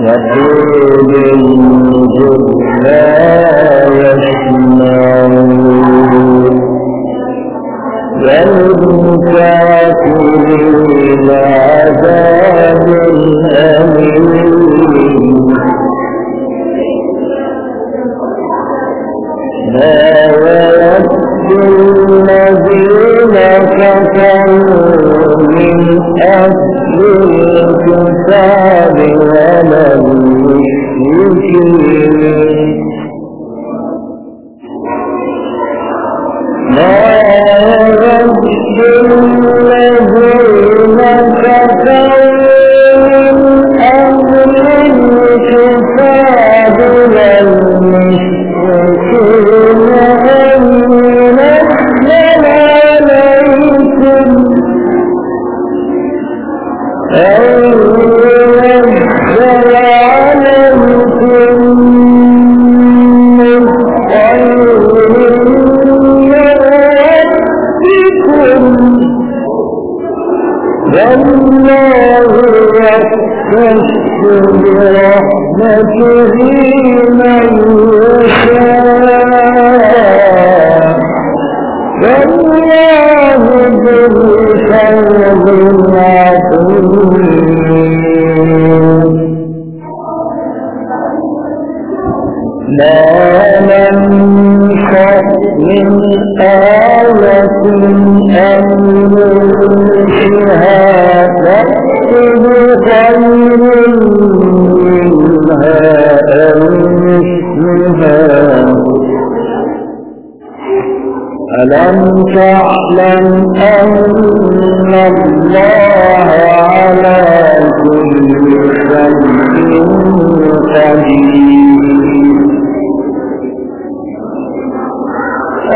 يقول انظر لا يسمعون وللكافرين عذاب أليم ما يود الذين كفروا أهل الكتاب ولا المشركين والله يختص برحمته من يشاء والله ذو الفضل العظيم ما ننشأ من آية أن ألم تعلم أن الله على كل شيء قدير؟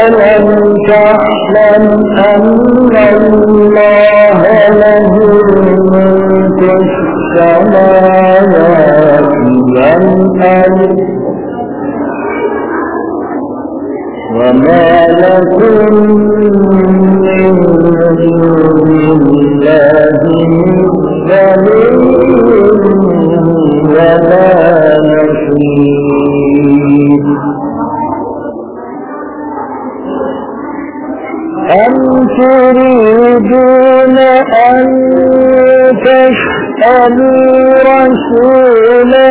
ألم تعلم أن الله له ملك السماوات والأرض وما لكم من دون الله ولا نصير. أم تريدون أن تسألوا رسولكم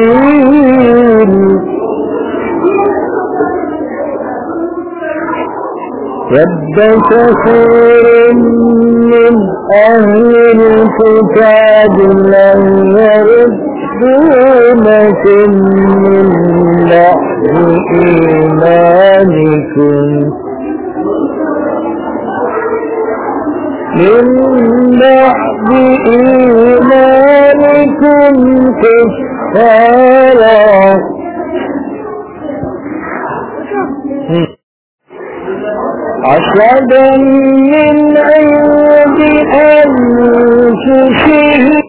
ود كثير من أهل الكتاب لن يردونكم من بعد إيمانكم من بعد إيمانكم كفارا حسدا من عند أنفسهم